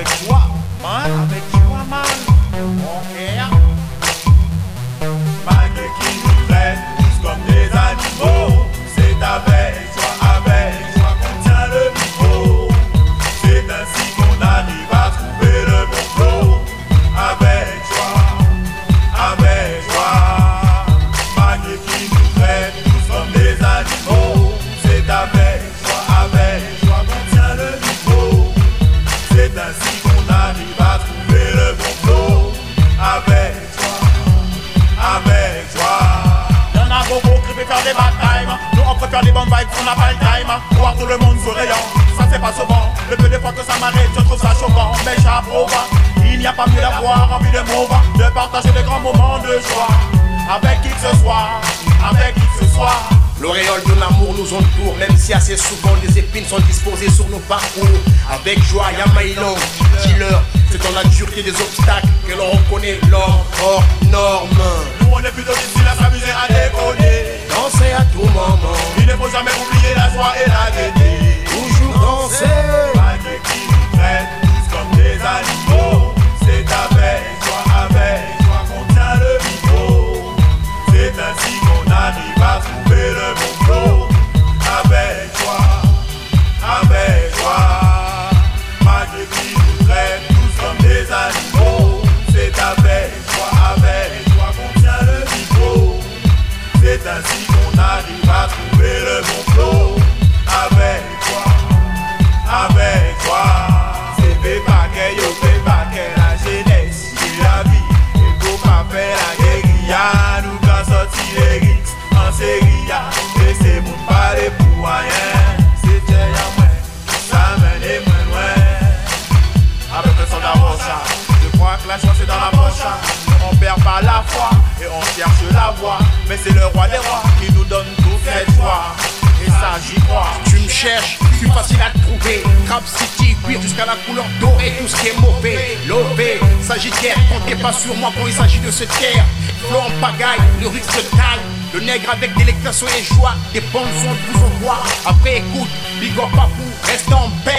avec toi, hein, avec toi. Préfère des bad times. Nous on préfère des bonnes vibes, on n'a pas le time. Voir tout le monde souriant, ça c'est pas souvent. Le peu de fois que ça m'arrive, je trouve ça choquant, mais j'approuve. Il n'y a pas mieux d'avoir envie de m'ouvrir, de partager des grands moments de joie. Avec qui que ce soit, avec qui que ce soit. L'auréole de l'amour nous entoure, même si assez souvent les épines sont disposées sur nos parcours. Avec joie, y'a Maïlan, killer. C'est dans la dureté des obstacles que l'on reconnaît l'homme hors norme. Nous on est plutôt ici à s'amuser à déconner. Danser à tout moment, Il ne faut jamais oublier la joie et la gaieté. toujours danser. Je crois que la chance est dans la poche. On perd pas la foi et on cherche la voie. Mais c'est le roi des rois qui nous donne tout cette joie. Et ça j'y crois. Tu me cherches, suis facile à trouver. Crab City, cuir jusqu'à la couleur dorée, tout ce qui est mauvais. Lové, sagittaire, comptez pas sur moi quand il s'agit de se taire. Flow en pagaille, le risque de taille. Le nègre avec délectation et joie, des bonnes ondes vous envoient. Après écoute, big up à vous, restez en paix.